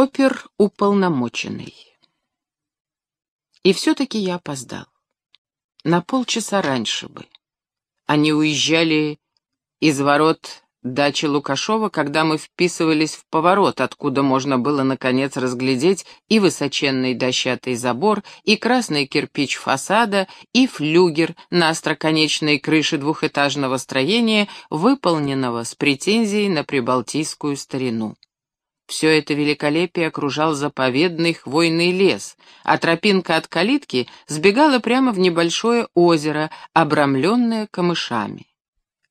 Опер уполномоченный. И все-таки я опоздал. На полчаса раньше бы. Они уезжали из ворот дачи Лукашова, когда мы вписывались в поворот, откуда можно было, наконец, разглядеть и высоченный дощатый забор, и красный кирпич фасада, и флюгер на остроконечной крыше двухэтажного строения, выполненного с претензией на прибалтийскую старину. Все это великолепие окружал заповедный хвойный лес, а тропинка от калитки сбегала прямо в небольшое озеро, обрамленное камышами.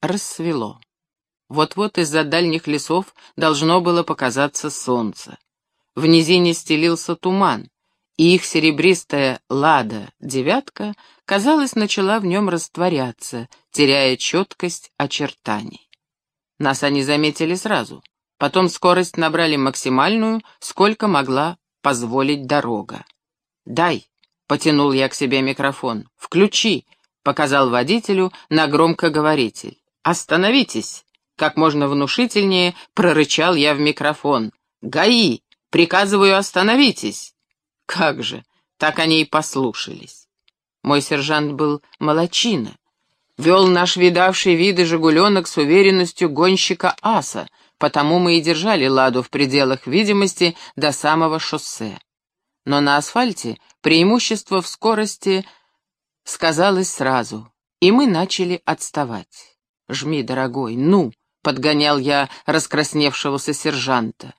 Рассвело. Вот-вот из-за дальних лесов должно было показаться солнце. В низине стелился туман, и их серебристая лада «девятка», казалось, начала в нем растворяться, теряя четкость очертаний. Нас они заметили сразу. Потом скорость набрали максимальную, сколько могла позволить дорога. «Дай», — потянул я к себе микрофон, — «включи», — показал водителю на громкоговоритель. «Остановитесь», как можно внушительнее прорычал я в микрофон. «ГАИ! Приказываю, остановитесь!» Как же, так они и послушались. Мой сержант был молочина. Вел наш видавший виды «Жигуленок» с уверенностью гонщика аса, потому мы и держали ладу в пределах видимости до самого шоссе. Но на асфальте преимущество в скорости сказалось сразу, и мы начали отставать. «Жми, дорогой, ну!» подгонял я раскрасневшегося сержанта.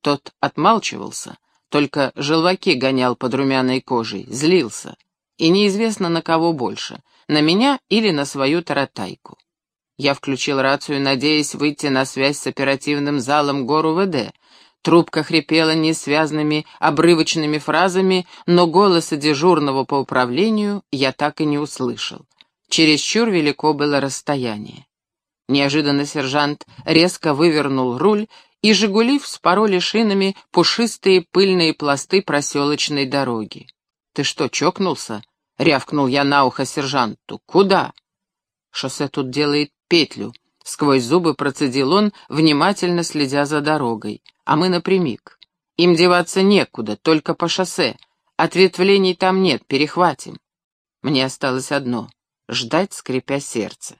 Тот отмалчивался, только желваки гонял под румяной кожей, злился. И неизвестно на кого больше, на меня или на свою таратайку. Я включил рацию, надеясь выйти на связь с оперативным залом гору ВД. Трубка хрипела несвязными, обрывочными фразами, но голоса дежурного по управлению я так и не услышал. Чересчур велико было расстояние. Неожиданно сержант резко вывернул руль, и «Жигули» вспороли шинами пушистые пыльные пласты проселочной дороги. «Ты что, чокнулся?» — рявкнул я на ухо сержанту. «Куда?» «Шоссе тут делает петлю», — сквозь зубы процедил он, внимательно следя за дорогой. «А мы напрямик. Им деваться некуда, только по шоссе. Ответвлений там нет, перехватим». Мне осталось одно — ждать, скрипя сердце.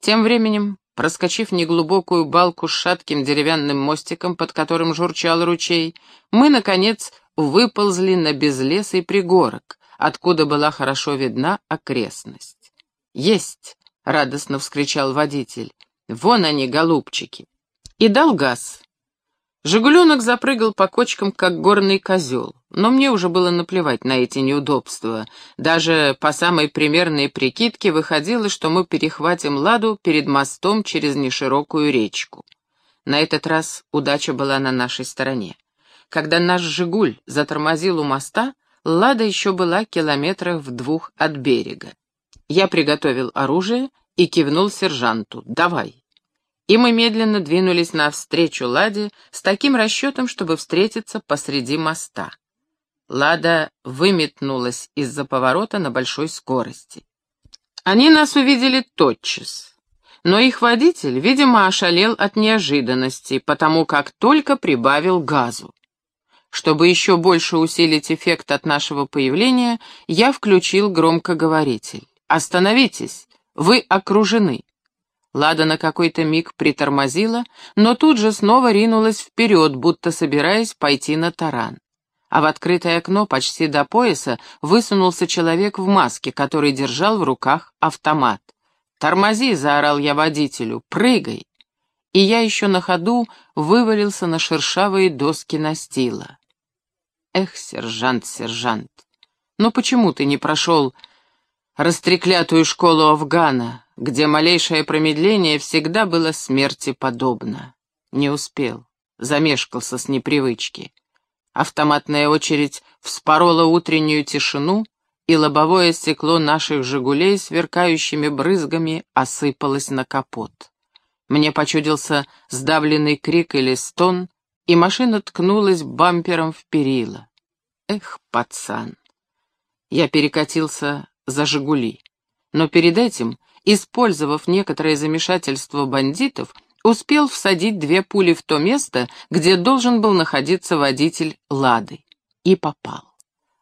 Тем временем, проскочив неглубокую балку с шатким деревянным мостиком, под которым журчал ручей, мы, наконец, выползли на безлесый пригорок, откуда была хорошо видна окрестность. «Есть!» — радостно вскричал водитель. «Вон они, голубчики!» И дал газ. Жигуленок запрыгал по кочкам, как горный козел, но мне уже было наплевать на эти неудобства. Даже по самой примерной прикидке выходило, что мы перехватим ладу перед мостом через неширокую речку. На этот раз удача была на нашей стороне. Когда наш «Жигуль» затормозил у моста, лада еще была километрах в двух от берега. Я приготовил оружие и кивнул сержанту «давай» и мы медленно двинулись навстречу Ладе с таким расчетом, чтобы встретиться посреди моста. Лада выметнулась из-за поворота на большой скорости. Они нас увидели тотчас, но их водитель, видимо, ошалел от неожиданности, потому как только прибавил газу. Чтобы еще больше усилить эффект от нашего появления, я включил громкоговоритель. «Остановитесь! Вы окружены!» Лада на какой-то миг притормозила, но тут же снова ринулась вперед, будто собираясь пойти на таран. А в открытое окно почти до пояса высунулся человек в маске, который держал в руках автомат. «Тормози!» — заорал я водителю. «Прыгай!» И я еще на ходу вывалился на шершавые доски настила. «Эх, сержант, сержант, ну почему ты не прошел растреклятую школу Афгана, где малейшее промедление всегда было смерти подобно. Не успел, замешкался с непривычки. Автоматная очередь вспорола утреннюю тишину, и лобовое стекло наших «Жигулей» сверкающими брызгами осыпалось на капот. Мне почудился сдавленный крик или стон, и машина ткнулась бампером в перила. Эх, пацан! Я перекатился за «Жигули». Но перед этим, использовав некоторое замешательство бандитов, успел всадить две пули в то место, где должен был находиться водитель Лады, и попал.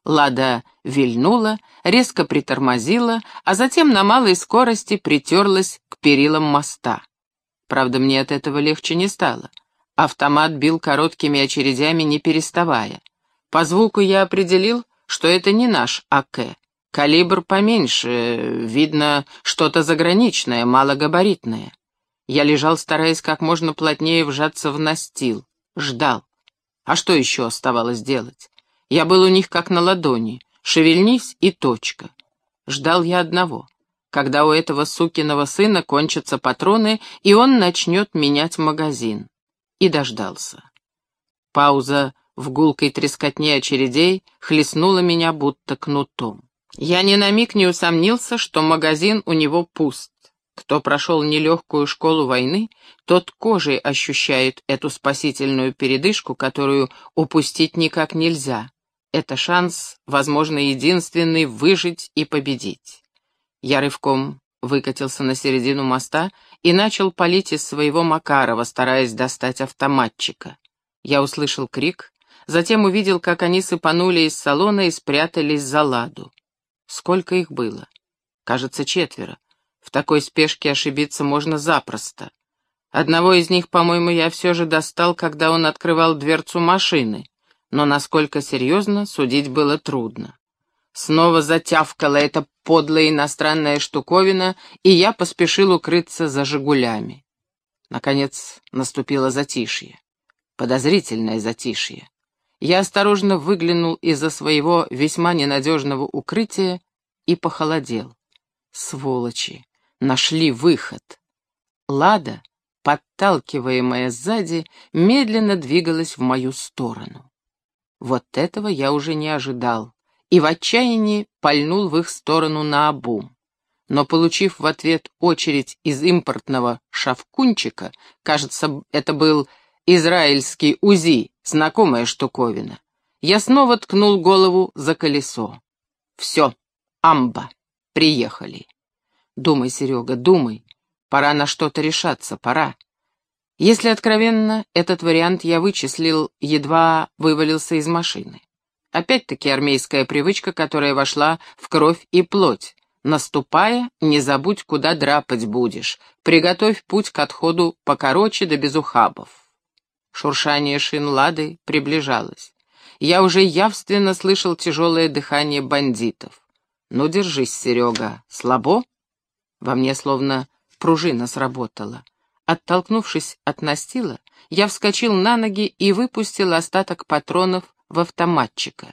Лада вильнула, резко притормозила, а затем на малой скорости притерлась к перилам моста. Правда, мне от этого легче не стало. Автомат бил короткими очередями, не переставая. По звуку я определил, что это не наш АК. Калибр поменьше, видно, что-то заграничное, малогабаритное. Я лежал, стараясь как можно плотнее вжаться в настил. Ждал. А что еще оставалось делать? Я был у них как на ладони. Шевельнись и точка. Ждал я одного. Когда у этого сукиного сына кончатся патроны, и он начнет менять магазин. И дождался. Пауза в гулкой трескотне очередей хлестнула меня будто кнутом. Я ни на миг не усомнился, что магазин у него пуст. Кто прошел нелегкую школу войны, тот кожей ощущает эту спасительную передышку, которую упустить никак нельзя. Это шанс, возможно, единственный, выжить и победить. Я рывком выкатился на середину моста и начал палить из своего Макарова, стараясь достать автоматчика. Я услышал крик, затем увидел, как они сыпанули из салона и спрятались за ладу. Сколько их было? Кажется, четверо. В такой спешке ошибиться можно запросто. Одного из них, по-моему, я все же достал, когда он открывал дверцу машины, но насколько серьезно, судить было трудно. Снова затявкала эта подлая иностранная штуковина, и я поспешил укрыться за «Жигулями». Наконец наступило затишье. Подозрительное затишье. Я осторожно выглянул из-за своего весьма ненадежного укрытия и похолодел. Сволочи! нашли выход. Лада, подталкиваемая сзади, медленно двигалась в мою сторону. Вот этого я уже не ожидал, и в отчаянии пальнул в их сторону наобум. Но, получив в ответ очередь из импортного шавкунчика, кажется, это был израильский УЗИ, знакомая штуковина, я снова ткнул голову за колесо. Все, амба, приехали. Думай, Серега, думай. Пора на что-то решаться, пора. Если откровенно, этот вариант я вычислил, едва вывалился из машины. Опять-таки армейская привычка, которая вошла в кровь и плоть. Наступая, не забудь, куда драпать будешь. Приготовь путь к отходу покороче да без ухабов. Шуршание шин лады приближалось. Я уже явственно слышал тяжелое дыхание бандитов. Ну, держись, Серега. Слабо? Во мне словно пружина сработала. Оттолкнувшись от настила, я вскочил на ноги и выпустил остаток патронов в автоматчика.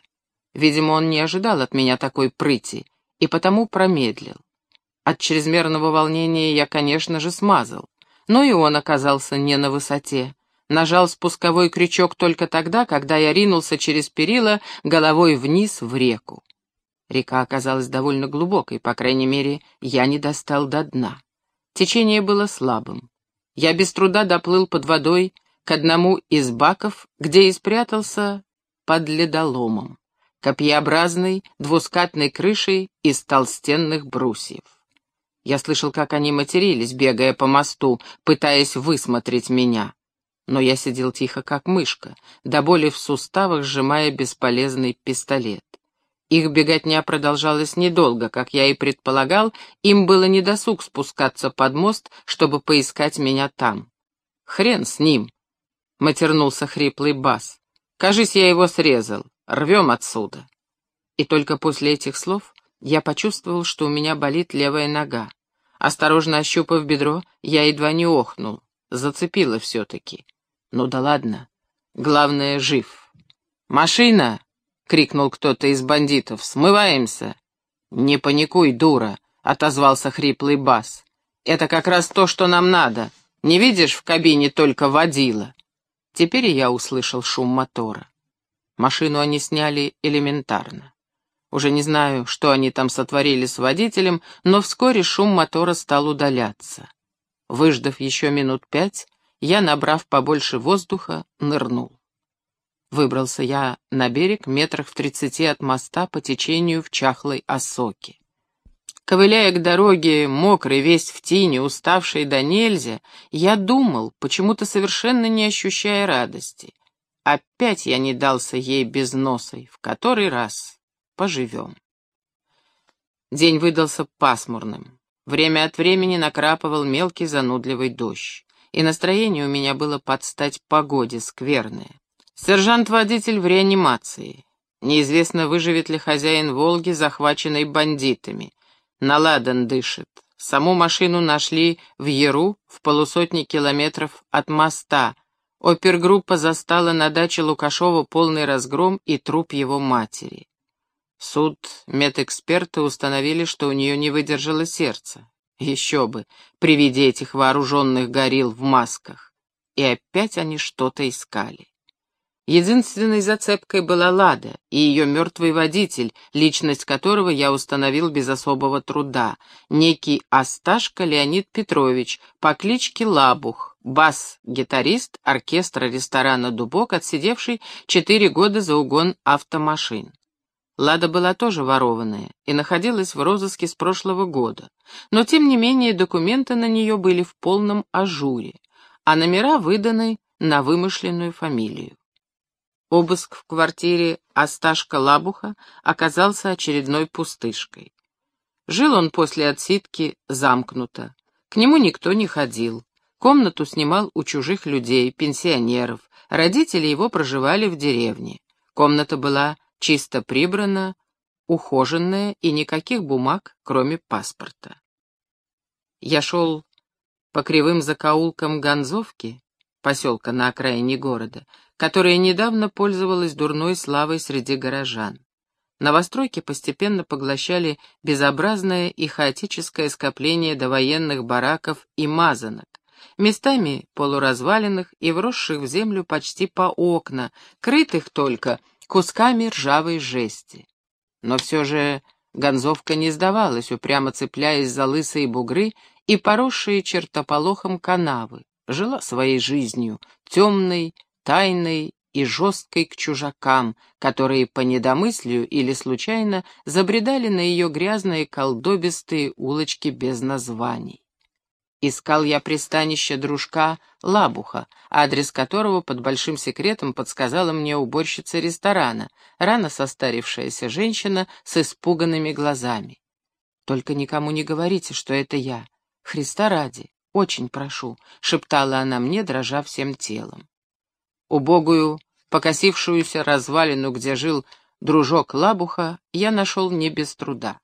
Видимо, он не ожидал от меня такой прыти и потому промедлил. От чрезмерного волнения я, конечно же, смазал, но и он оказался не на высоте. Нажал спусковой крючок только тогда, когда я ринулся через перила головой вниз в реку. Река оказалась довольно глубокой, по крайней мере, я не достал до дна. Течение было слабым. Я без труда доплыл под водой к одному из баков, где и спрятался под ледоломом, копьеобразной двускатной крышей из толстенных брусьев. Я слышал, как они матерились, бегая по мосту, пытаясь высмотреть меня. Но я сидел тихо, как мышка, до боли в суставах, сжимая бесполезный пистолет. Их беготня продолжалась недолго, как я и предполагал, им было недосуг спускаться под мост, чтобы поискать меня там. «Хрен с ним!» — матернулся хриплый бас. «Кажись, я его срезал. Рвем отсюда!» И только после этих слов я почувствовал, что у меня болит левая нога. Осторожно ощупав бедро, я едва не охнул. Зацепило все-таки. Ну да ладно. Главное, жив. «Машина!» — крикнул кто-то из бандитов. «Смываемся!» «Не паникуй, дура!» — отозвался хриплый бас. «Это как раз то, что нам надо. Не видишь, в кабине только водила?» Теперь я услышал шум мотора. Машину они сняли элементарно. Уже не знаю, что они там сотворили с водителем, но вскоре шум мотора стал удаляться. Выждав еще минут пять, я, набрав побольше воздуха, нырнул. Выбрался я на берег метрах в тридцати от моста по течению в чахлой осоке. Ковыляя к дороге, мокрый, весь в тине, уставший до нельзя, я думал, почему-то совершенно не ощущая радости. Опять я не дался ей без носой, в который раз поживем. День выдался пасмурным. Время от времени накрапывал мелкий занудливый дождь, и настроение у меня было под стать погоде скверное. Сержант-водитель в реанимации. Неизвестно, выживет ли хозяин «Волги», захваченный бандитами. Наладан дышит. Саму машину нашли в Яру, в полусотни километров от моста. Опергруппа застала на даче Лукашова полный разгром и труп его матери. Суд медэксперты установили, что у нее не выдержало сердце. Еще бы, при виде этих вооруженных горил в масках. И опять они что-то искали. Единственной зацепкой была Лада и ее мертвый водитель, личность которого я установил без особого труда, некий Осташко Леонид Петрович по кличке Лабух, бас-гитарист оркестра ресторана «Дубок», отсидевший четыре года за угон автомашин. Лада была тоже ворованная и находилась в розыске с прошлого года, но тем не менее документы на нее были в полном ажуре, а номера выданы на вымышленную фамилию. Обыск в квартире Асташка Лабуха оказался очередной пустышкой. Жил он после отсидки замкнуто. К нему никто не ходил. Комнату снимал у чужих людей, пенсионеров. Родители его проживали в деревне. Комната была чисто прибрана, ухоженная и никаких бумаг, кроме паспорта. Я шел по кривым закоулкам Гонзовки, поселка на окраине города, которая недавно пользовалась дурной славой среди горожан. Новостройки постепенно поглощали безобразное и хаотическое скопление довоенных бараков и мазанок, местами полуразваленных и вросших в землю почти по окна, крытых только кусками ржавой жести. Но все же Гонзовка не сдавалась, упрямо цепляясь за лысые бугры и поросшие чертополохом канавы, жила своей жизнью, темной, тайной и жесткой к чужакам, которые по недомыслию или случайно забредали на ее грязные колдобистые улочки без названий. Искал я пристанище дружка Лабуха, адрес которого под большим секретом подсказала мне уборщица ресторана, рано состарившаяся женщина с испуганными глазами. «Только никому не говорите, что это я. Христа ради, очень прошу», — шептала она мне, дрожа всем телом. Убогую, покосившуюся развалину, где жил дружок Лабуха, я нашел не без труда.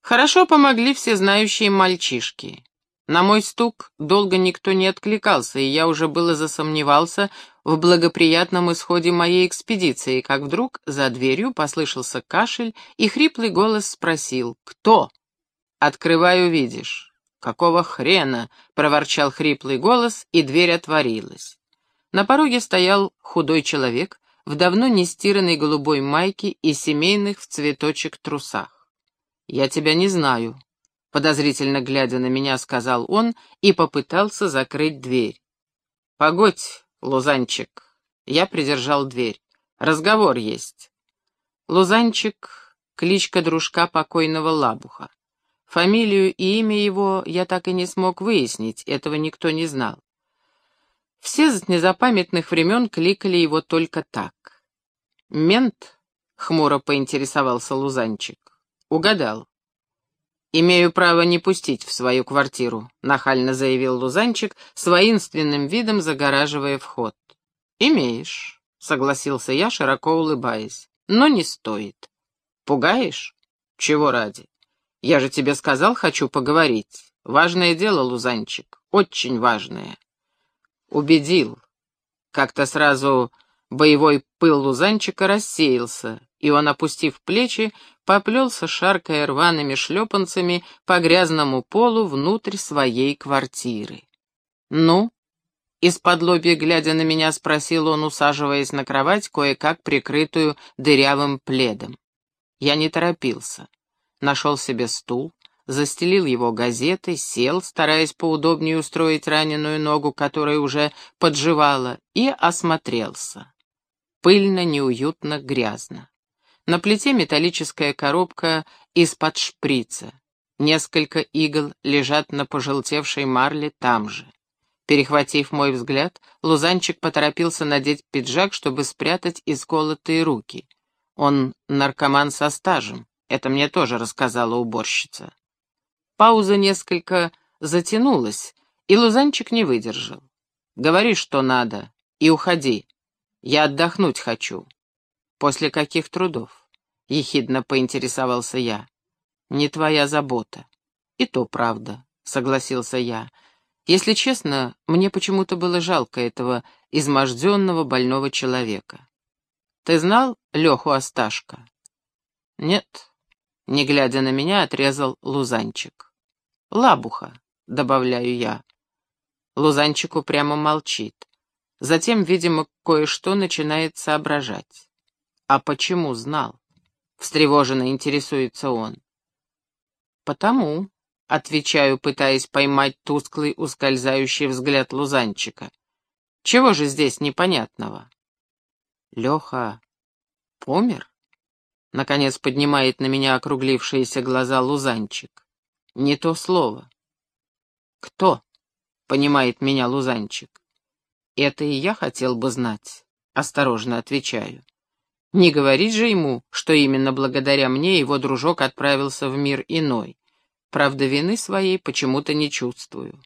Хорошо помогли все знающие мальчишки. На мой стук долго никто не откликался, и я уже было засомневался в благоприятном исходе моей экспедиции, как вдруг за дверью послышался кашель, и хриплый голос спросил «Кто?» «Открываю, видишь». «Какого хрена?» — проворчал хриплый голос, и дверь отворилась. На пороге стоял худой человек в давно нестиранной голубой майке и семейных в цветочек трусах. «Я тебя не знаю», — подозрительно глядя на меня, сказал он и попытался закрыть дверь. «Погодь, Лузанчик». Я придержал дверь. «Разговор есть». Лузанчик — кличка дружка покойного Лабуха. Фамилию и имя его я так и не смог выяснить, этого никто не знал. Все с незапамятных времен кликали его только так. «Мент?» — хмуро поинтересовался Лузанчик. «Угадал». «Имею право не пустить в свою квартиру», — нахально заявил Лузанчик, с воинственным видом загораживая вход. «Имеешь», — согласился я, широко улыбаясь, — «но не стоит». «Пугаешь? Чего ради? Я же тебе сказал, хочу поговорить. Важное дело, Лузанчик, очень важное». Убедил. Как-то сразу боевой пыл Лузанчика рассеялся, и он, опустив плечи, поплелся, шаркая рваными шлепанцами по грязному полу внутрь своей квартиры. «Ну?» — из-под лобья, глядя на меня, спросил он, усаживаясь на кровать, кое-как прикрытую дырявым пледом. Я не торопился. Нашел себе стул, застелил его газетой, сел, стараясь поудобнее устроить раненую ногу, которая уже подживала, и осмотрелся. Пыльно, неуютно, грязно. На плите металлическая коробка из-под шприца. Несколько игл лежат на пожелтевшей марле там же. Перехватив мой взгляд, Лузанчик поторопился надеть пиджак, чтобы спрятать исколотые руки. Он наркоман со стажем, это мне тоже рассказала уборщица. Пауза несколько затянулась, и Лузанчик не выдержал. «Говори, что надо, и уходи. Я отдохнуть хочу». «После каких трудов?» — ехидно поинтересовался я. «Не твоя забота». «И то правда», — согласился я. Если честно, мне почему-то было жалко этого изможденного больного человека. Ты знал Леху Осташка? Нет. Не глядя на меня, отрезал Лузанчик. Лабуха, добавляю я. Лузанчик упрямо молчит. Затем, видимо, кое-что начинает соображать. А почему знал? Встревоженно интересуется он. Потому, Отвечаю, пытаясь поймать тусклый, ускользающий взгляд Лузанчика. Чего же здесь непонятного? Леха помер? Наконец поднимает на меня округлившиеся глаза Лузанчик. Не то слово. Кто? Понимает меня Лузанчик. Это и я хотел бы знать. Осторожно отвечаю. Не говорить же ему, что именно благодаря мне его дружок отправился в мир иной. Правда, вины своей почему-то не чувствую.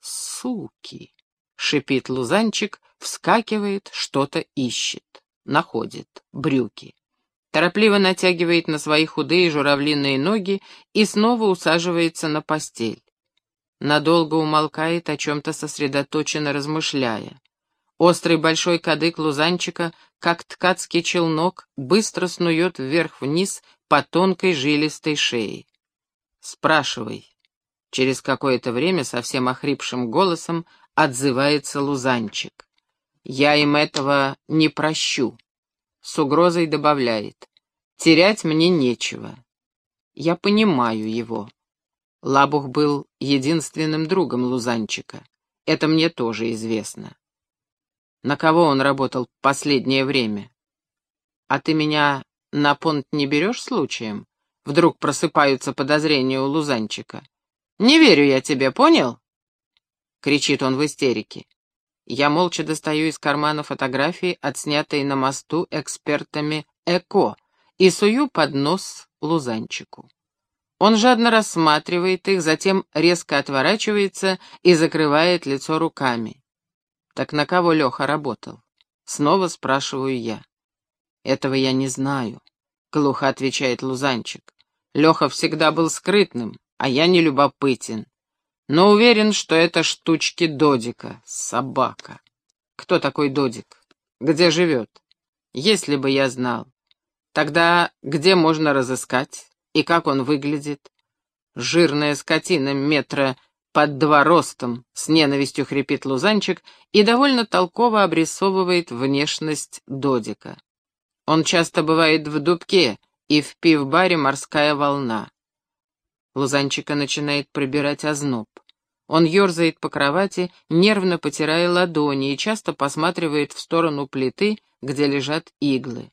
«Суки!» — шипит Лузанчик, вскакивает, что-то ищет. Находит. Брюки. Торопливо натягивает на свои худые журавлиные ноги и снова усаживается на постель. Надолго умолкает, о чем-то сосредоточенно размышляя. Острый большой кадык лузанчика, как ткацкий челнок, быстро снует вверх-вниз по тонкой жилистой шее. «Спрашивай». Через какое-то время совсем охрипшим голосом отзывается Лузанчик. «Я им этого не прощу». С угрозой добавляет. «Терять мне нечего». Я понимаю его. Лабух был единственным другом Лузанчика. Это мне тоже известно. На кого он работал последнее время? А ты меня на понт не берешь случаем? Вдруг просыпаются подозрения у Лузанчика. «Не верю я тебе, понял?» Кричит он в истерике. Я молча достаю из кармана фотографии, отснятые на мосту экспертами ЭКО, и сую под нос Лузанчику. Он жадно рассматривает их, затем резко отворачивается и закрывает лицо руками. «Так на кого Леха работал?» Снова спрашиваю я. «Этого я не знаю», — глухо отвечает Лузанчик. Леха всегда был скрытным, а я не любопытен. Но уверен, что это штучки Додика, собака. Кто такой Додик? Где живет? Если бы я знал. Тогда где можно разыскать? И как он выглядит? Жирная скотина метра под два ростом, с ненавистью хрипит Лузанчик и довольно толково обрисовывает внешность Додика. Он часто бывает в дубке, и в пивбаре морская волна. Лузанчика начинает пробирать озноб. Он ерзает по кровати, нервно потирая ладони, и часто посматривает в сторону плиты, где лежат иглы.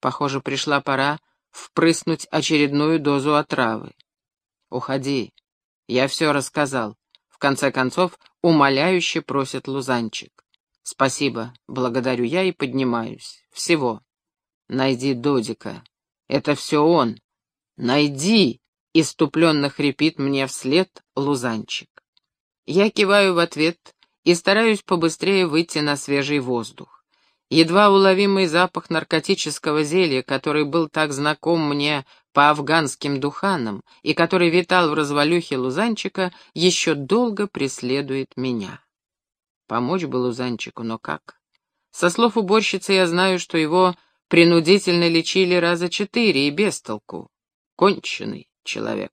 Похоже, пришла пора впрыснуть очередную дозу отравы. «Уходи. Я все рассказал». Конце концов, умоляюще просит Лузанчик. «Спасибо. Благодарю я и поднимаюсь. Всего. Найди Додика. Это все он. Найди!» — иступленно хрипит мне вслед лузанчик. Я киваю в ответ и стараюсь побыстрее выйти на свежий воздух. Едва уловимый запах наркотического зелья, который был так знаком мне по афганским духанам и который витал в развалюхе Лузанчика, еще долго преследует меня. Помочь бы Лузанчику, но как? Со слов уборщицы я знаю, что его Принудительно лечили раза четыре и без толку. Конченый человек.